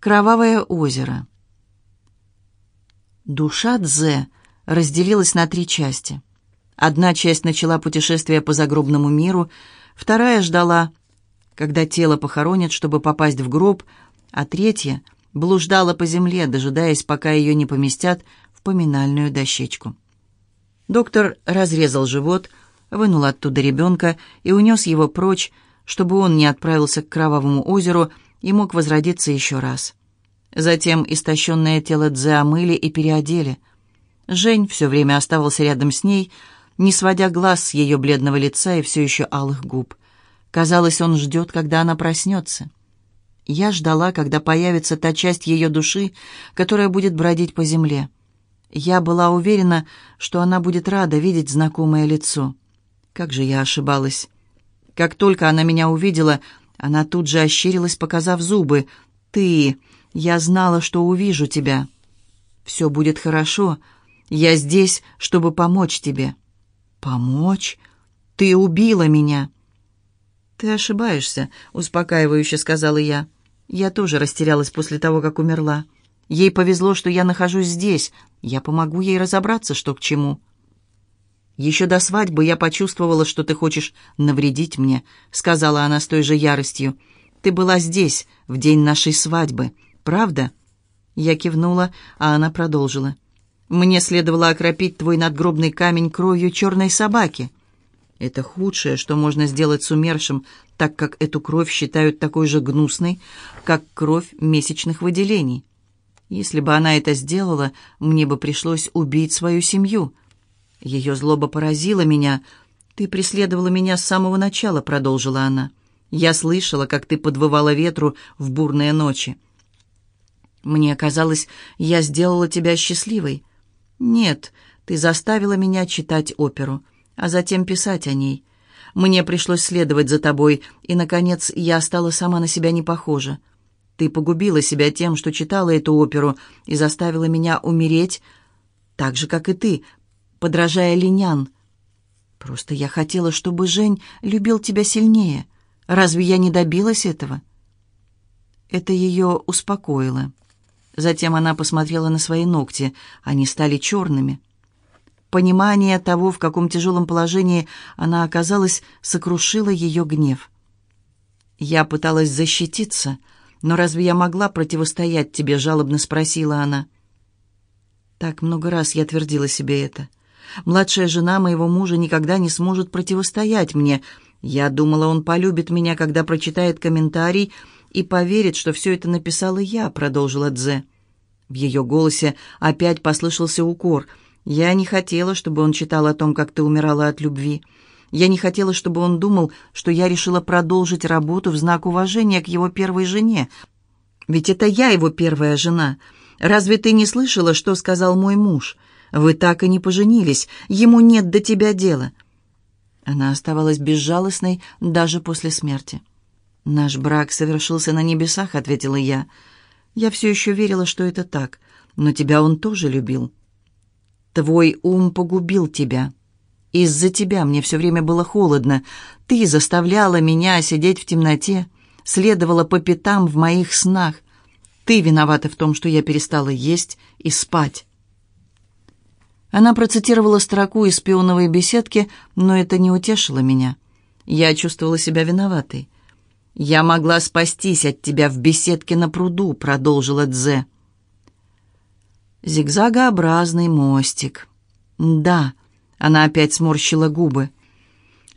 Кровавое озеро. Душа Дзе разделилась на три части. Одна часть начала путешествие по загробному миру, вторая ждала, когда тело похоронят, чтобы попасть в гроб, а третья блуждала по земле, дожидаясь, пока ее не поместят в поминальную дощечку. Доктор разрезал живот, вынул оттуда ребенка и унес его прочь, чтобы он не отправился к кровавому озеру, и мог возродиться еще раз. Затем истощенное тело Дзе омыли и переодели. Жень все время оставался рядом с ней, не сводя глаз с ее бледного лица и все еще алых губ. Казалось, он ждет, когда она проснется. Я ждала, когда появится та часть ее души, которая будет бродить по земле. Я была уверена, что она будет рада видеть знакомое лицо. Как же я ошибалась. Как только она меня увидела, она тут же ощерилась, показав зубы. «Ты... Я знала, что увижу тебя. Все будет хорошо. Я здесь, чтобы помочь тебе». «Помочь? Ты убила меня». «Ты ошибаешься», — успокаивающе сказала я. «Я тоже растерялась после того, как умерла. Ей повезло, что я нахожусь здесь. Я помогу ей разобраться, что к чему». «Еще до свадьбы я почувствовала, что ты хочешь навредить мне», — сказала она с той же яростью. «Ты была здесь в день нашей свадьбы, правда?» Я кивнула, а она продолжила. «Мне следовало окропить твой надгробный камень кровью черной собаки. Это худшее, что можно сделать с умершим, так как эту кровь считают такой же гнусной, как кровь месячных выделений. Если бы она это сделала, мне бы пришлось убить свою семью». Ее злоба поразила меня. «Ты преследовала меня с самого начала», — продолжила она. «Я слышала, как ты подвывала ветру в бурные ночи. Мне казалось, я сделала тебя счастливой. Нет, ты заставила меня читать оперу, а затем писать о ней. Мне пришлось следовать за тобой, и, наконец, я стала сама на себя не похожа. Ты погубила себя тем, что читала эту оперу, и заставила меня умереть, так же, как и ты, подражая Линян. Просто я хотела, чтобы Жень любил тебя сильнее. Разве я не добилась этого?» Это ее успокоило. Затем она посмотрела на свои ногти. Они стали черными. Понимание того, в каком тяжелом положении она оказалась, сокрушило ее гнев. «Я пыталась защититься, но разве я могла противостоять тебе?» — жалобно спросила она. Так много раз я твердила себе это. Младшая жена моего мужа никогда не сможет противостоять мне. Я думала, он полюбит меня, когда прочитает комментарий и поверит, что все это написала я», — продолжила Дзе. В ее голосе опять послышался укор. «Я не хотела, чтобы он читал о том, как ты умирала от любви. Я не хотела, чтобы он думал, что я решила продолжить работу в знак уважения к его первой жене. Ведь это я его первая жена. Разве ты не слышала, что сказал мой муж?» Вы так и не поженились, ему нет до тебя дела». Она оставалась безжалостной даже после смерти. «Наш брак совершился на небесах», — ответила я. «Я все еще верила, что это так, но тебя он тоже любил. Твой ум погубил тебя. Из-за тебя мне все время было холодно. Ты заставляла меня сидеть в темноте, следовала по пятам в моих снах. Ты виновата в том, что я перестала есть и спать». Она процитировала строку из пионовой беседки, но это не утешило меня. Я чувствовала себя виноватой. «Я могла спастись от тебя в беседке на пруду», — продолжила Дзе. Зигзагообразный мостик. «Да», — она опять сморщила губы.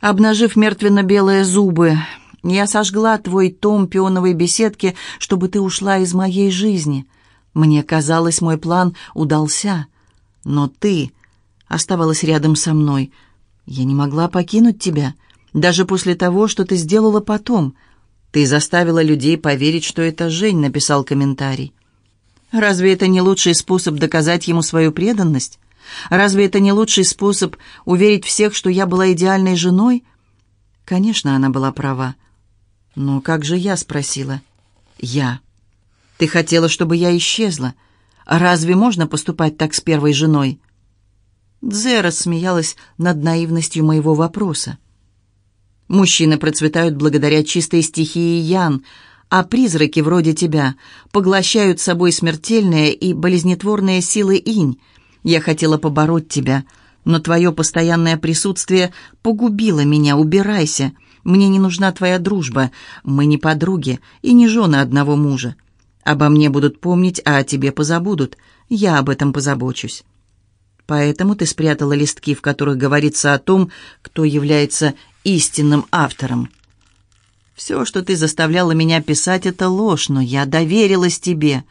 Обнажив мертвенно-белые зубы, я сожгла твой том пионовой беседки, чтобы ты ушла из моей жизни. Мне казалось, мой план удался но ты оставалась рядом со мной. Я не могла покинуть тебя, даже после того, что ты сделала потом. Ты заставила людей поверить, что это Жень написал комментарий. Разве это не лучший способ доказать ему свою преданность? Разве это не лучший способ уверить всех, что я была идеальной женой? Конечно, она была права. Но как же я спросила? Я. Ты хотела, чтобы я исчезла. Разве можно поступать так с первой женой?» Дзе рассмеялась над наивностью моего вопроса. «Мужчины процветают благодаря чистой стихии Ян, а призраки вроде тебя поглощают собой смертельные и болезнетворные силы инь. Я хотела побороть тебя, но твое постоянное присутствие погубило меня. Убирайся. Мне не нужна твоя дружба. Мы не подруги и не жены одного мужа. Обо мне будут помнить, а о тебе позабудут. Я об этом позабочусь. Поэтому ты спрятала листки, в которых говорится о том, кто является истинным автором. Все, что ты заставляла меня писать, это ложь, но я доверилась тебе.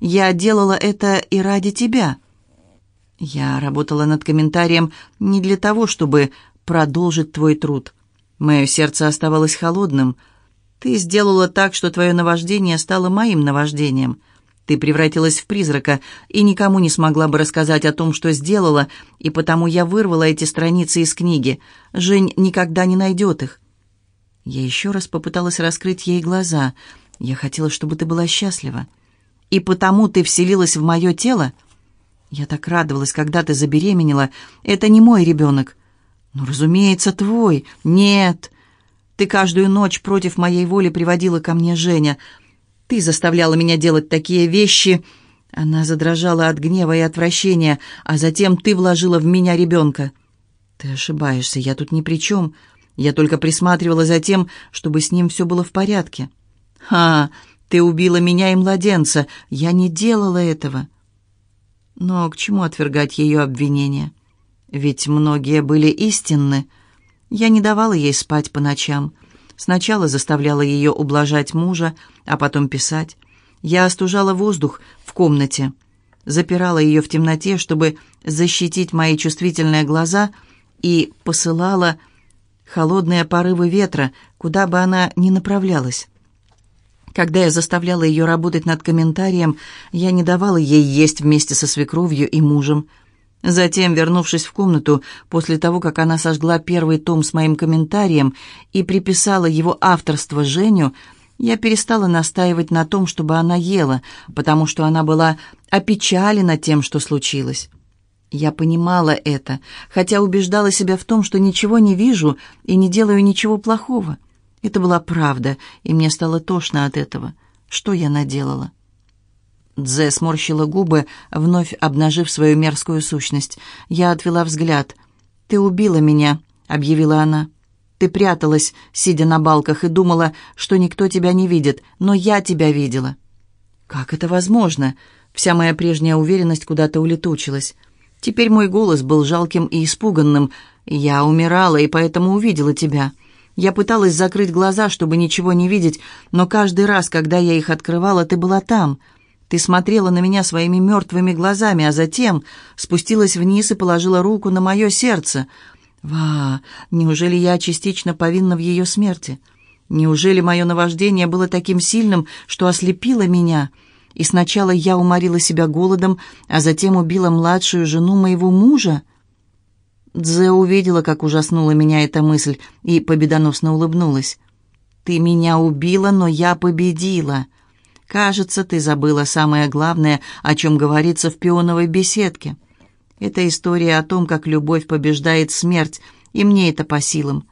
Я делала это и ради тебя. Я работала над комментарием не для того, чтобы продолжить твой труд. Мое сердце оставалось холодным. Ты сделала так, что твое наваждение стало моим наваждением. Ты превратилась в призрака и никому не смогла бы рассказать о том, что сделала, и потому я вырвала эти страницы из книги. Жень никогда не найдет их. Я еще раз попыталась раскрыть ей глаза. Я хотела, чтобы ты была счастлива. И потому ты вселилась в мое тело? Я так радовалась, когда ты забеременела. Это не мой ребенок. «Ну, разумеется, твой. Нет. Ты каждую ночь против моей воли приводила ко мне Женя. Ты заставляла меня делать такие вещи...» Она задрожала от гнева и отвращения, а затем ты вложила в меня ребенка. «Ты ошибаешься, я тут ни при чем. Я только присматривала за тем, чтобы с ним все было в порядке». «Ха, ты убила меня и младенца. Я не делала этого». Но к чему отвергать ее обвинения? Ведь многие были истинны. Я не давала ей спать по ночам. Сначала заставляла ее ублажать мужа, а потом писать. Я остужала воздух в комнате, запирала ее в темноте, чтобы защитить мои чувствительные глаза, и посылала холодные порывы ветра, куда бы она ни направлялась. Когда я заставляла ее работать над комментарием, я не давала ей есть вместе со свекровью и мужем – Затем, вернувшись в комнату, после того, как она сожгла первый том с моим комментарием и приписала его авторство Женю, я перестала настаивать на том, чтобы она ела, потому что она была опечалена тем, что случилось. Я понимала это, хотя убеждала себя в том, что ничего не вижу и не делаю ничего плохого. Это была правда, и мне стало тошно от этого. Что я наделала? Дзе сморщила губы, вновь обнажив свою мерзкую сущность. Я отвела взгляд. «Ты убила меня», — объявила она. «Ты пряталась, сидя на балках, и думала, что никто тебя не видит, но я тебя видела». «Как это возможно?» Вся моя прежняя уверенность куда-то улетучилась. Теперь мой голос был жалким и испуганным. «Я умирала, и поэтому увидела тебя». Я пыталась закрыть глаза, чтобы ничего не видеть, но каждый раз, когда я их открывала, ты была там — ты смотрела на меня своими мертвыми глазами, а затем спустилась вниз и положила руку на мое сердце. Ва, неужели я частично повинна в ее смерти? Неужели мое наваждение было таким сильным, что ослепило меня? И сначала я уморила себя голодом, а затем убила младшую жену моего мужа? Дзе увидела, как ужаснула меня эта мысль, и победоносно улыбнулась. «Ты меня убила, но я победила!» Кажется, ты забыла самое главное, о чем говорится в пионовой беседке. Это история о том, как любовь побеждает смерть, и мне это по силам.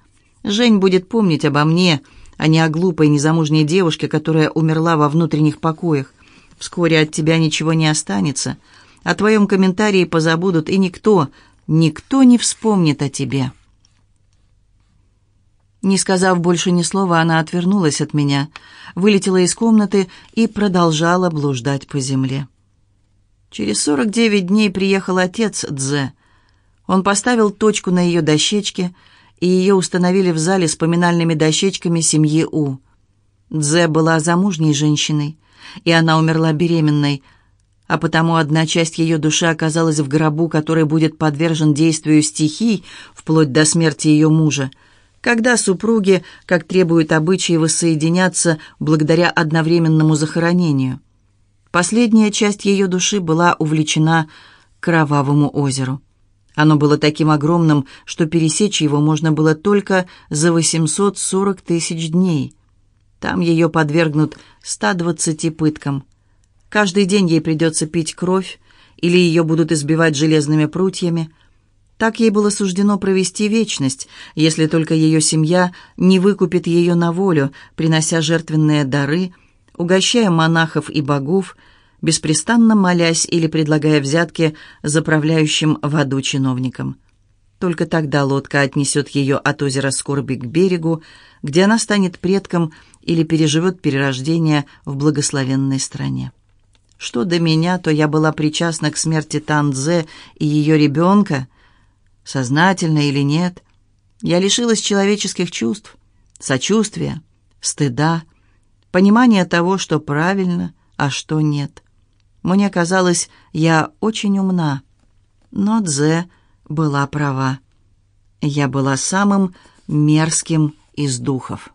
Жень будет помнить обо мне, а не о глупой незамужней девушке, которая умерла во внутренних покоях. Вскоре от тебя ничего не останется. О твоем комментарии позабудут, и никто, никто не вспомнит о тебе». Не сказав больше ни слова, она отвернулась от меня, вылетела из комнаты и продолжала блуждать по земле. Через сорок девять дней приехал отец Дзе. Он поставил точку на ее дощечке, и ее установили в зале с поминальными дощечками семьи У. Дзе была замужней женщиной, и она умерла беременной, а потому одна часть ее души оказалась в гробу, который будет подвержен действию стихий вплоть до смерти ее мужа — когда супруги, как требуют обычаи, воссоединятся благодаря одновременному захоронению. Последняя часть ее души была увлечена Кровавому озеру. Оно было таким огромным, что пересечь его можно было только за 840 тысяч дней. Там ее подвергнут 120 пыткам. Каждый день ей придется пить кровь, или ее будут избивать железными прутьями – так ей было суждено провести вечность, если только ее семья не выкупит ее на волю, принося жертвенные дары, угощая монахов и богов, беспрестанно молясь или предлагая взятки заправляющим в аду чиновникам. Только тогда лодка отнесет ее от озера Скорби к берегу, где она станет предком или переживет перерождение в благословенной стране. Что до меня, то я была причастна к смерти Танзе и ее ребенка, сознательно или нет. Я лишилась человеческих чувств, сочувствия, стыда, понимания того, что правильно, а что нет. Мне казалось, я очень умна, но Дзе была права. Я была самым мерзким из духов.